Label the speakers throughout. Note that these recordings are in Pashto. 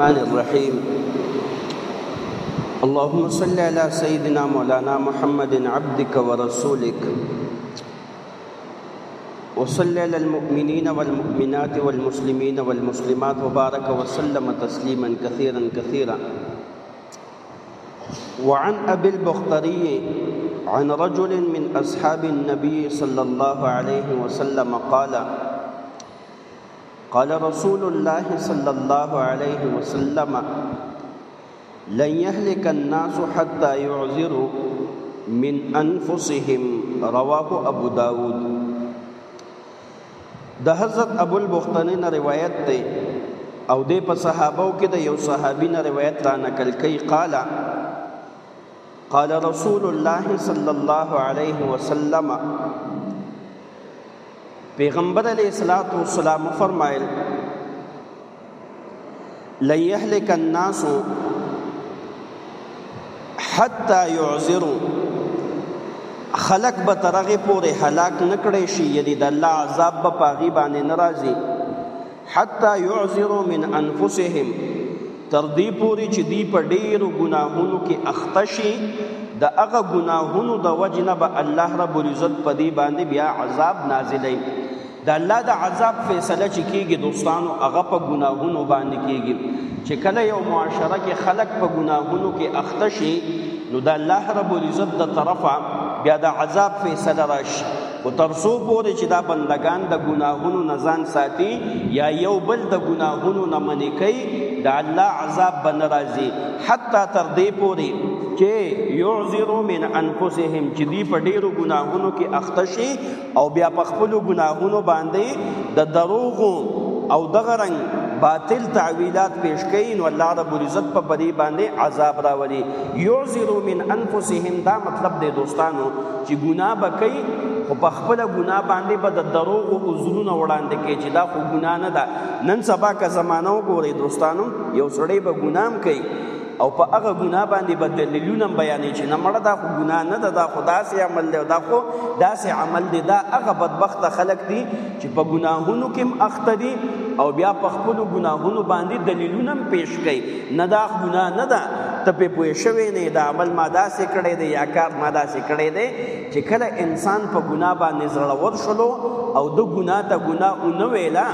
Speaker 1: الرحمن الرحيم اللهم صل على سيدنا مولانا محمد عبدك ورسولك وصل على المؤمنين والمؤمنات والمسلمين والمسلمات وبارك وسلم تسليما كثيرا كثيرا وعن أبي البختري عن رجل من أصحاب النبي صلى الله عليه وسلم قال قال رسول الله صلى الله عليه وسلم لن يهلك الناس حتى يعذروا من انفسهم رواه ابو داود د حضرت ابو البختنی نه روایت ده او د په صحابه کې د یو صحابي نه روایت را نقل کوي قال قال رسول الله صلى الله عليه وسلم پیغمبر علیه الصلاۃ والسلام فرمایل ليهلك الناس حتى يعذروا خلق به ترغه پورې هلاک نکړي شي یعنی د الله عذاب به پاغي باندې ناراضي حتی يعذروا من انفسهم تر دې پوري چې دی په ډیرو ګناهونو کې اخته شي د هغه ګناهونو د وجې نه به الله رب العزت په دې باندې بیا عذاب نازلوي د الله د عذاب فیصله چې کیږي دوستانو هغه په ګناهونو باندې کیږي چې کله یو معاشره کې خلک په ګناهونو کې اخته شي نو د الله رب العزت د طرفه بیا د عذاب فیصله راشي خو تر څو پورې چې دا بندگان د ګناهونو نه ځان ساتي یا یو بل د ګناهونو نه منې کوي د الله عذاب به نه راځي حتی تر دې پورې چې یعذرو من انفسهم چې دی په ډیرو ګناهونو کې اخته شي او بیا په خپل ګناهونو باندې د دروغو او دغه رنګ باطل تعویلات پیش کوي نو الله رب العزت په بری باندې عذاب راولي یعذرو من انفسهم دا مطلب دی دوستانو چې ګناه به کوي خو په خپل ګناه باندې به د دروغ او عذرونه وړاندې کوي چې دا خو ګناه نه ده نن سبا که زمانه وګوري دوستانو یو سړی به ګنام کوي او په هغه ګناه باندې به دلیلونه بیانې چې نه مړه دا خو ګناه نه ده دا خو داسې عمل دی دا خو داسې عمل دی دا هغه بدبخته خلک دي چې په ګناهونو کې هم اخته دي او بیا په خپلو ګناهونو باندې دلیلونه هم پیش کوي نه دا ګناه نه ده ته په پوه شوې نه دا عمل ما داسې کړی دی یا کار ما داسې کړی دی چې کله انسان په ګناه باندې زړور شلو او د ګناه ته ګناه ونه ویلا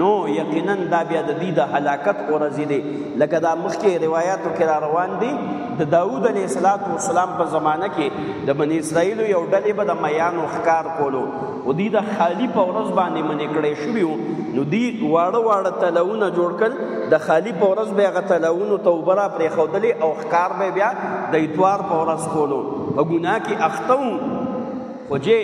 Speaker 1: نو یقینا دا بیا د دې د هلاکت اورځي دی لکه دا مخکې روایتو کې را روان دي د داوود علیه السلام په زمانه کې د بنی اسرائیل یو ډلې به د میانو ښکار کولو او دی د خالی په ورځ باندې منې کړی شوی نو دی واړه واړه تلونه جوړ کړ د خالی په ورځ به غ تلونه توبره پرې خودلې او ښکار به بیا د اتوار په ورځ کولو په ګناه کې اختو خو جې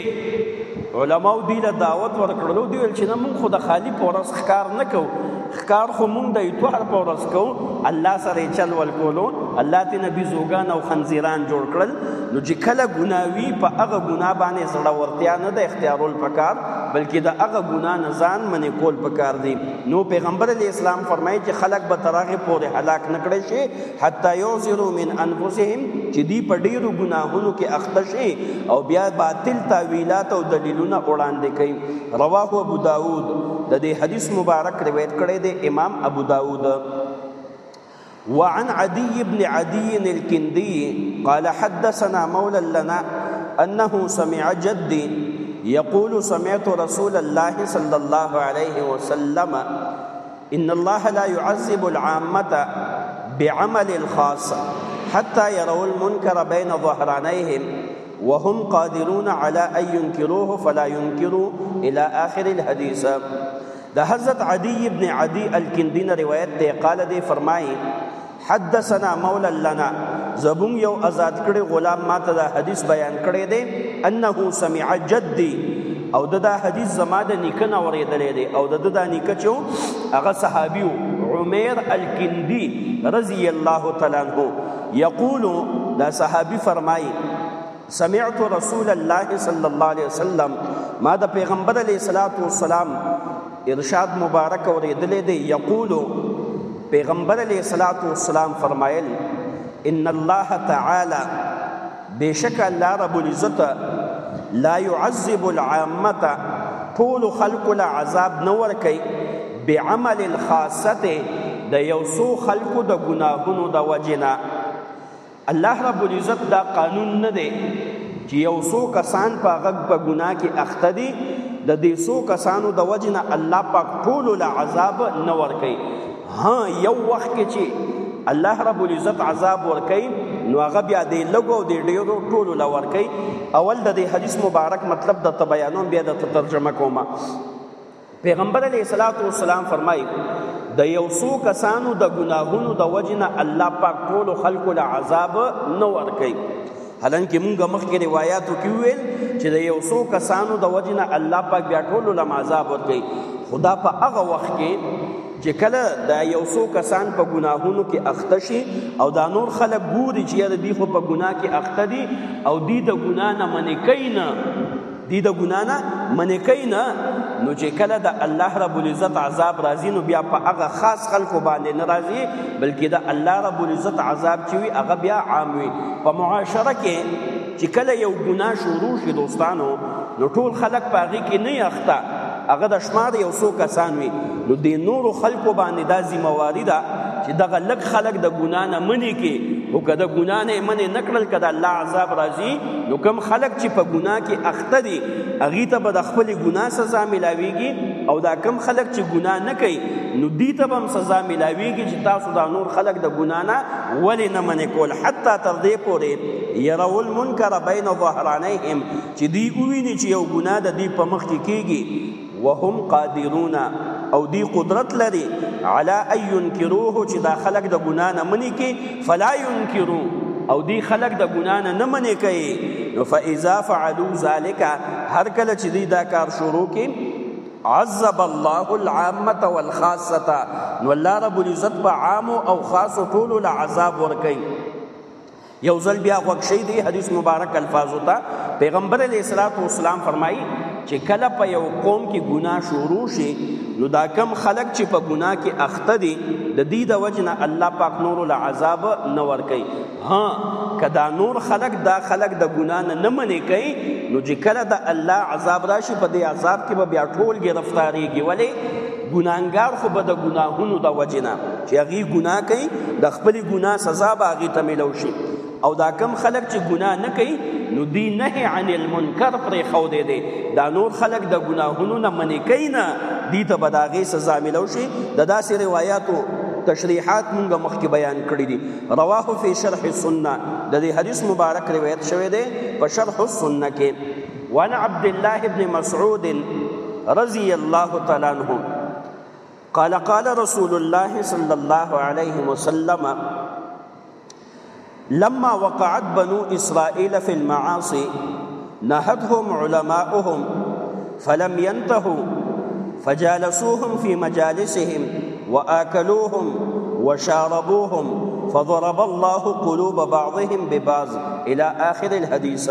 Speaker 1: علماو دی له دعوت ورکړلو دی چې نه مونږ خو د خالی په ورځ ښکار نه کوو ښکار خو مونږ د اتوار په ورځ کو الله سره چل ول کولو الله تی نبی زوګان او خنزیران جوړ کړل نو چې کله ګناوی په هغه ګنا باندې زړه ورتیا نه د اختیارول پکار بلکې د هغه ګنا نه ځان منې کول پکار دی نو پیغمبر علی اسلام فرمایي چې خلک به ترغه پورې هلاک نکړي شي حتی یعذرو من انفسهم چې دی په ډیرو ګناهونو کې اخته شي او بیا باطل تاویلات او دلیلونه وړاندې کوي رواه ابو داود د دې حدیث مبارک روایت کړی دی امام ابو داود وعن عدي بن عدي الكندي قال حدثنا مولى لنا أنه سمع جدي يقول سمعت رسول الله صلى الله عليه وسلم إن الله لا يعذب العامة بعمل الخاص حتى يروا المنكر بين ظهرانيهم وهم قادرون على أن ينكروه فلا ينكروا إلى آخر الحديث ده حضرت عدي بن عدي الكندي روايته قال دي فرمائي حدثنا مولا لنا زبون یو آزاد کړي غلام ماته دا حدیث بیان کړي دي انه سمع جدي او دا, دا حدیث زما د نیکه نه اوریدلې دي او دا, دا, دا نیکه چې هغه صحابي عمر الکندي رضی الله تعالی عنہ یقول دا صحابي فرمایي سمعت رسول الله صلی الله علیه وسلم ما د پیغمبر علیه الصلاۃ والسلام ارشاد مبارک اوریدلې دی یقول پیغمبر علیه الصلاۃ والسلام فرمایل ان الله تعالی بشک الله رب العزت لا يعذب العامه طول خلق لا عذاب نور کوي بعمل الخاصه د یو سو خلقو د ګناهونو د وجنه الله رب العزت دا قانون نه دی چې یو څو کسان په غږ په ګناه کې اخته دي د دې څو کسانو د وجنه الله پاک ټول له عذاب نه ور کوي ها یو وخت کې چې الله رب العزت عذاب ور کوي نو هغه بیا دې لګو دې ډیرو ټول له ور کوي اول د دې حدیث مبارک مطلب د تبیانو بیا د ترجمه کومه پیغمبر علیه الصلاۃ والسلام فرمایي د یو څو کسانو د ګناهونو د وجنه الله پاک ټول خلکو له عذاب نه ور کوي حالانکه مونږ مخکې روایتو کې ویل چې د یو څو کسانو د وجنه الله پاک بیا ټول له عذاب ور کوي خدا په هغه وخت کې چې کله دا یو څو کسان په ګناهونو کې اخته شي او دا نور خلک ګوري چې یاره دی خو په ګناه کې اخته دي او دی د ګناه نه منې کوي نه دی د ګنا نه منې کوي نه نو چې کله د الله رب العزت عذاب راځي نو بیا په هغه خاص خلکو باندې نه راځي بلکې د الله رب العزت عذاب چې وي هغه بیا عام وي په معاشره کې چې کله یو ګنا شروع شي دوستانو نو ټول خلک په هغې کې نه اخته هغه د شمار یو څو کسان وي نو د نورو خلکو باندې دا ذمہواری ده چې دغه لک خلک د ګنا نه منی کې او کده ګنا نه منی نکړل کده الله عذاب راځي نو کم خلک چې په ګنا کې اخته دي اغه ته به د خپل ګنا سزا ملاويږي او دا کم خلک چې ګنا نه کوي نو دې ته هم سزا ملاويږي چې تاسو دا نور خلک د ګنا نه ولې نه منی کول حتی تر دې پورې يرول منکر بین ظهرانهم چې دوی وویني چې یو ګناه د دوی په مخ کې کېږي وهم قادرون او دی قدرت لري علا ان ينکروه چې دا خلک د ګنا نه منی کې فلا ينکرو او دی خلک د ګنا نه نه منی کوي نو فاذا فعلوا ذلك هر کله چې دی دا کار شروع کې عذب الله العامه والخاصه نو الله رب العزت په عام او خاص ټول له عذاب ور کوي یو ځل بیا غوږ شي دی حدیث مبارک الفاظو ته پیغمبر علیه الصلاۃ والسلام فرمایي چې کله په یو قوم کې ګناه شروع شي نو دا کم خلک چې په ګناه کې اخته دي د دې د وجنه الله پاک نور له عذاب نه ور کوي ها کدا نور خلک دا خلک د ګناه نه نه منې کوي نو چې کله د الله عذاب راشي په دې عذاب کې به بیا ټول گرفتاریږي ولی ګناهګار خو به د ګناهونو د وجې نه چې هغوی ګناه کوي د خپلې ګناه سزا به هغوی ته میلو شي او دا کم خلک چې ګناه نه کوي نو دی نهی عن المنکر پرې ښودی دی دا نور خلک د ګناهونو نه منې کوي نه دی ته به د هغې سزا میلو شي د داسې روایاتو تشریحات مونږ مخکې بیان کړی دي رواه فی شرح السنه د دې حدیث مبارک روایت شوی دی په شرح السنه کې وان عبد الله ابن مسعود رضی الله تعالی عنہ قال قال رسول الله صلى الله عليه وسلم لما وقعت بنو إسرائيل في المعاصي نهدهم علماؤهم فلم ينتهوا فجالسوهم في مجالسهم وآكلوهم وشاربوهم فضرب الله قلوب بعضهم ببعض إلى آخر الحديث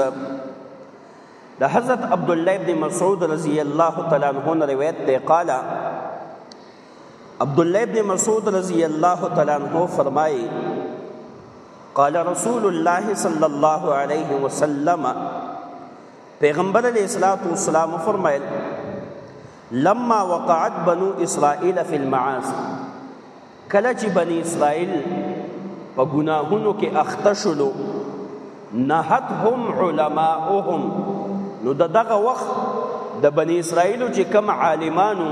Speaker 1: دا عبد الله بن مسعود رضي الله تعالى عنه روايه قال عبد الله بن مسعود رضي الله تعالى عنه فرمائي قال رسول الله صلى الله عليه وسلم پیغمبر علیہ الصلوۃ والسلام فرمائل لما وقعت بنو اسرائيل في المعاصي کله چې بنی اسرائیل په ګناهونو کې اخته شولو نهتهم علماءهم نو د دغه وخت د بنی اسرائیل چې کم عالمانو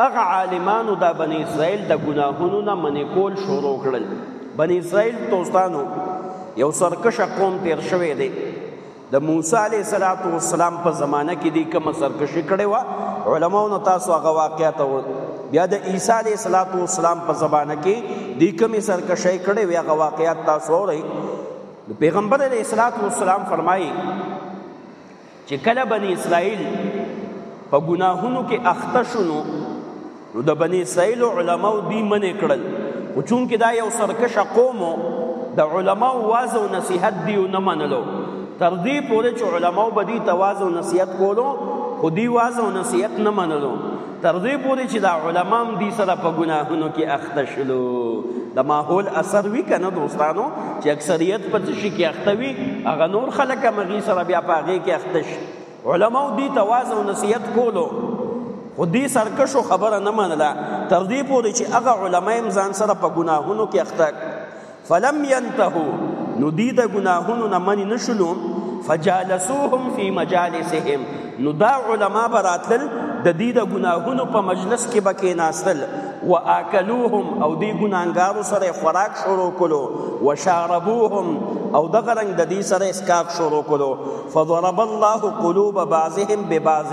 Speaker 1: هغه عالمانو د بنی اسرائیل د ګناهونو نه منې کول شروع کړل بنی اسرائیل توستانو یو سرکشه قوم تیر شوی دی د موسی علیه صلوات و سلام په زمانه کې دی کوم سرکشي کړي وا علماو نو تاسو هغه واقعیت بیا د عیسی علیه صلوات و سلام په زمانه کې دی کوم سرکشي کړي وی هغه واقعیت تاسو اورئ پیغمبر علیه الصلاۃ والسلام فرمایي چې کله بنی اسرائیل په ګناهونو کې اخته شونو نو د بنی اسرائیل علماو دوی منې کړل او چونکې دا یو سرکشه قوم د علماو واز او نصیحت دی نه منلو تر دې پورې چې علماو به دي تواز او نصیحت کولو خو دی واز او نصیحت نه منلو تر دې پورې چې دا علمام دي سره په ګناهونو کې اخته شلو د ماحول اثر وی کنه دوستانو چې اکثریت په شي کې اخته وي هغه نور خلک مغي سره بیا پاغه کې اخته شي علماء دې تواز او نصیحت کولو خو دې سرکشو خبره نه منله تر دې پورې چې هغه علماء هم ځان سره په ګناهونو کې اخته فلم ينتهو نو دې د ګناهونو نه منې نشلو فجالسوهم فی مجالسهم نو دا علما براتل د دې د ګناهونو په مجلس کې بکې ناستل واکلوهم او دې ګناګارو سره خوراک شروع کړو وشاربوهم او دغه رنګ د دې سره اسکاک شروع کړو فضرب الله قلوب بعضهم ببعض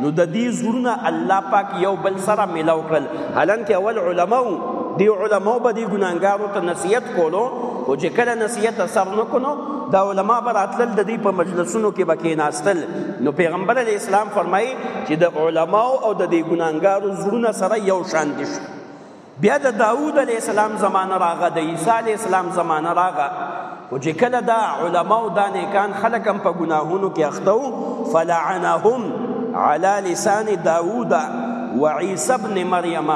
Speaker 1: نو د دې زړونه الله پاک یو بل سره ملاو کړل هلکه اول علماو دی علماو به دی ګناګارو ته نصیحت کولو او چې کله نصیحت اثر نکونو دا علما براتل د دې په مجلسونو کې بکې ناستل نو پیغمبر علی اسلام فرمایي چې د علماو او د دې ګناګارو زړونه سره یو شان دي بیا د داوود علی السلام زمانه راغه د عیسی علی السلام زمانه راغه او چې کله دا علما او دا نیکان خلک هم په ګناهونو کې اخته وو فلعنهم علی لسان داوود و عیسی ابن مریم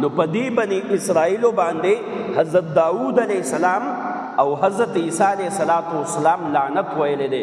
Speaker 1: نو په دې بنی اسرائیل باندې حضرت داوود علی السلام او حضرت عیسی علیه السلام لعنت ویل دي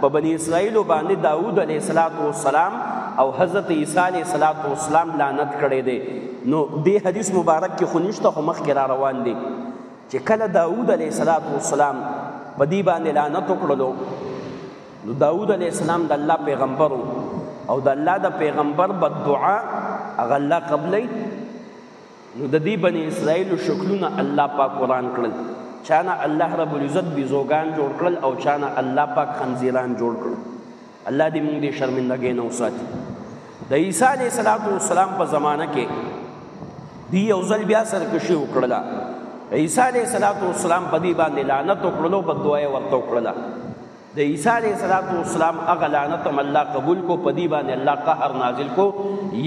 Speaker 1: په بنی اسرائیل باندې داوود علیه السلام او حضرت عیسی علیه السلام لعنت کړی دی نو دې حدیث مبارک کې خنشته خو مخ کې را روان دی چې کله داوود علیه السلام په دې باندې لعنت وکړلو نو داوود علیه السلام د الله پیغمبر او د الله د پیغمبر بد دعا هغه الله قبلې نو د دې بنی اسرائیل شکلونه الله پاک قران کړل چانه الله رب العزت بيزوګان جوړ کړل او چانه الله پاک خنزیران جوړ کړل الله دې موږ دې شرمندګۍ نه وساتي د عیسی علیه السلام په زمانہ کې دی یو ځل بیا سرکشي وکړل عیسی علیه السلام په دې باندې لعنت وکړلو بد دعای ورته وکړل د عیسی علیه السلام والسلام هغه لعنت هم الله قبول کو په دې باندې الله قهر نازل کو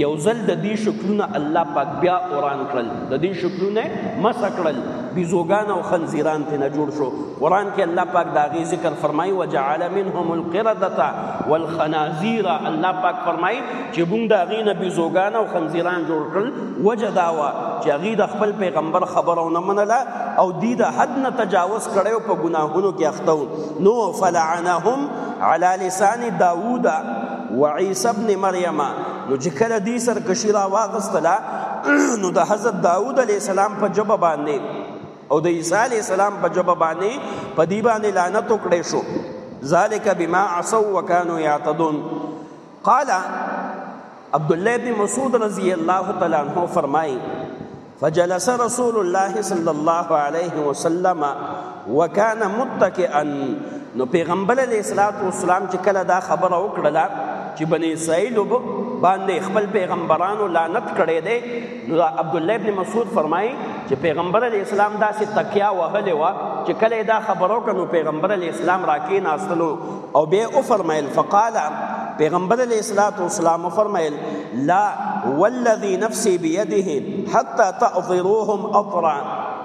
Speaker 1: یو ځل د دې شکلونه الله پاک بیا قران کړل د دې شکلونه مس کړل بیزوګان او خنزیران ته نه جوړ شو قران کې الله پاک دا غي ذکر فرمایي وجعل منهم القرده والخنازير الله پاک فرمایي چې موږ دا غي نه بیزوګان او خنزیران جوړ کړل وجداوا چې غي د خپل پیغمبر خبرونه منله او دی د حد نه تجاوز کړو په ګناهونو کې اخته نو فلعنهم علی لسان داوود و عیسی ابن مریم نو چې کله دې سر کشی را واغستله نو د حضرت داوود علی السلام په جبه باندې او د عیسی علی السلام په جبه باندې په دی باندې لعنت وکړې شو ذالک بما عصوا وکانو یعتدون قال عبد الله بن مسعود رضی الله تعالی عنہ فرمای فجلس رسول الله صلی الله علیه وسلم وکان متکئا نو پیغمبر علیه الصلاۃ والسلام چې کله دا خبره وکړه چې بنی اسرائیل وب باندې خپل پیغمبرانو لعنت کړي دي نو عبد الله ابن مسعود فرمایي چې پیغمبر علی اسلام داسې تکیا وهلې و چې کله دا خبرو کنو پیغمبر علی اسلام راکې ناستلو او بیا او فرمایل فقال پیغمبر علیه الصلاۃ والسلام فرمایل لا والذي نفسي بيده حتى تأطروهم اطرا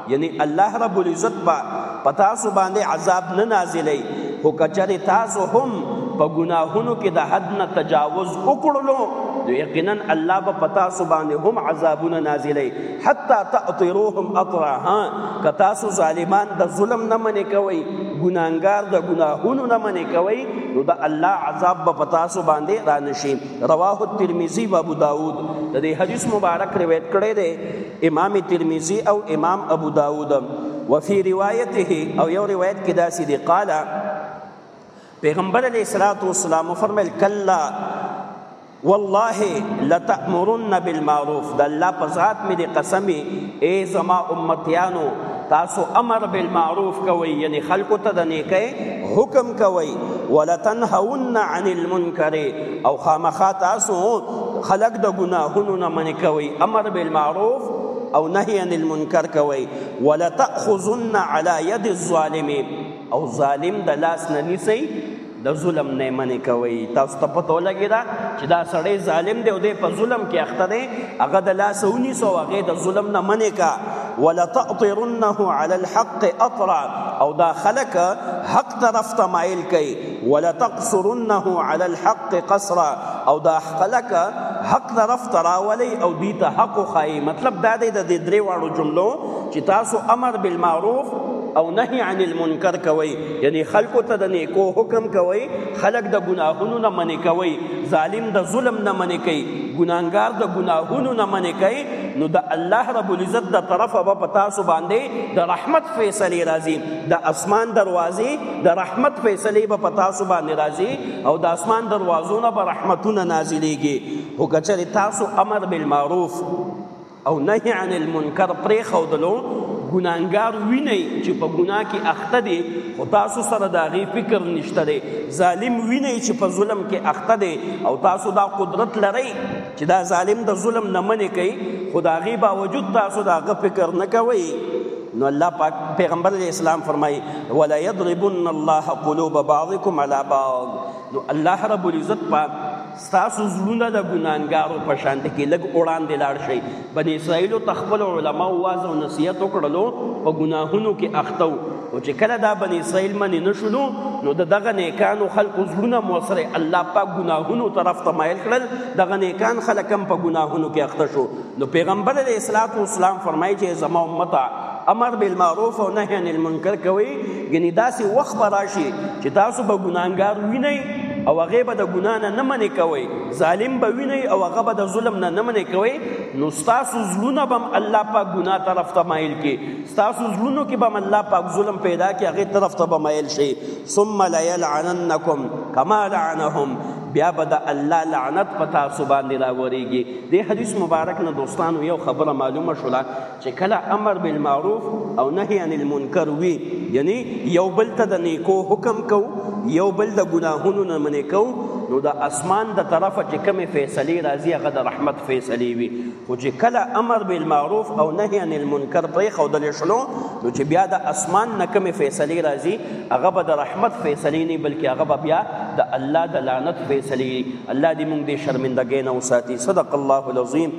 Speaker 1: یعنی الله رب العزت با پتا سو باندې عذاب نه نازلې هو کچره تاسو هم په ګناهونو کې د حد نه تجاوز وکړلو نو یقینا الله به پتا سو باندې هم عذابونه نازلې حتا تأطروهم اطرا ها کتا سو ظالمان د ظلم نه منې کوي ګناګار د ګناهونو نه منې کوي نو د الله عذاب به پتا سو باندې را نشي رواه الترمذی و ابو داود د دې حدیث مبارک روایت کړی دی امام ترمذی او امام ابو داود وفي روایته او یو روایت کې داسې دی قال پیغمبر علیه الصلاۃ والسلام فرمایل کلا والله لتأمرن بالمعروف د الله په ذات مې د قسمي ای زما امتیانو تاسو امر بالمعروف کوئ یعنی خلکو ته د نیکۍ حکم کوئ ولتنهون عن المنکر او خامخا تاسو خلق د ګناهونو نه منې کوئ امر بالمعروف او نهی عن المنکر کوئ ولتأخذن علی ید الظالمین او ظالم د لاس نه نیسئ د ظلم نه منې کوي تاسو ته پته ولګی دا چې دا سړی ظالم دی او دی په ظلم کې اخته دی هغه د لاس ونیسو هغه د ظلم نه منې کا ولا تطرنه على الحق اطرا او دا خلک حق طرف ته مایل کوي ولا تقصرنه على الحق قصرا او دا خلک حق طرف ته راولي او دی ته حق خای مطلب دا دی د درې واړو جملو چې تاسو امر بالمعروف او نهي عن المنکر کوي یعنی خلکو ته د نیکو حکم کوي خلک د ګناهونو نه منې کوي ظالم د ظلم نه منې کوي ګناهګار د ګناهونو نه منې کوي نو د الله رب العزت د طرفه به په تاسو باندې د رحمت فیصله راځي د اسمان دروازې د رحمت فیصله به په تاسو باندې راځي او د اسمان دروازو نه به رحمتونه نازلېږي خو کچره تاسو امر بالمعروف او نهی عن المنکر پرې خودلو ګناګار ویني چې په ګنا کې اخته دي خو تاسو سره دا غي فکر نشته دي ظالم ویني چې په ظلم کې اخته دي او تاسو دا قدرت لري چې دا ظالم د ظلم نه منې کوي خو دا غي باوجود تاسو دا غي فکر نه کوي نو الله پاک پیغمبر علیہ السلام فرمایي ولا یضربن الله قلوب بعضکم علی بعض نو الله رب العزت پاک ستاسو زړونه د ګناهګارو په شان دي کې لږ وړاندې لاړ شي بني اسرائیلو ته خپل علما واز او نصیحت وکړلو په ګناهونو کې اخته وو او چې کله دا بني اسرائیل منې نه شولو نو د دغه نیکانو خلکو زړونه مو سره الله پاک ګناهونو طرف ته مایل کړل دغه نیکان خلک هم په ګناهونو کې اخته شو نو پیغمبر علیه السلام فرمایي چې زما امته امر بالمعروف او نهی عن المنکر کوي ګنې داسې وخت به راشي چې تاسو به ګناهګار وینئ او هغه به د ګنا نه نه منې کوي ظالم به ویني او هغه به د ظلم نه نه منې کوي نو تاسو زړونه بم الله پاک ګنا طرف ته مایل کی تاسو زړونو کې بم الله پاک ظلم پیدا کی هغه طرف ته به مایل شي ثم لا يلعننکم کما لعنهم بیا به د الله لعنت پتا سو باندې راوريږي د حدیث مبارک نه دوستانو یو خبره معلومه شوله چې کله امر بالمعروف او نهي عن المنکر وي یعنی یو بل ته د نیکو حکم کو یو بل د ګناهونو نه منې کو نو د اسمان د طرفه چې کومې فیصلې راځي هغه د رحمت فیصلې وي او چې کله امر بالمعروف او نهي عن المنکر پرې خودل شلو نو چې بیا د اسمان نه کومې فیصلې راځي هغه به د رحمت فیصلې نه بلکې هغه به بیا د الله د لعنت فیصلې الله دې موږ دې شرمندګۍ نه وساتي صدق الله العظیم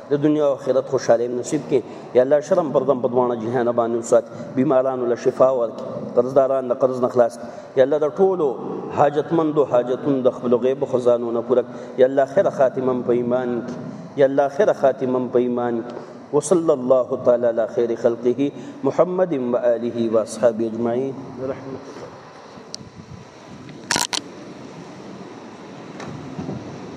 Speaker 1: د دنیا او آخرت خوشاله نصیب کې یا الله شرم پر دم بدوانه جهان باندې وسات بیمارانو له شفا ورکړي قرضداران د قرض نه خلاص یا الله د ټولو حاجتمندو حاجتون د خپل غیب خزانو نه پوره یا الله خیر خاتمه په ایمان یا الله خیر خاتمه په ایمان وصلى الله تعالى على خير خلقه محمد وآله وأصحابه أجمعين رحمة الله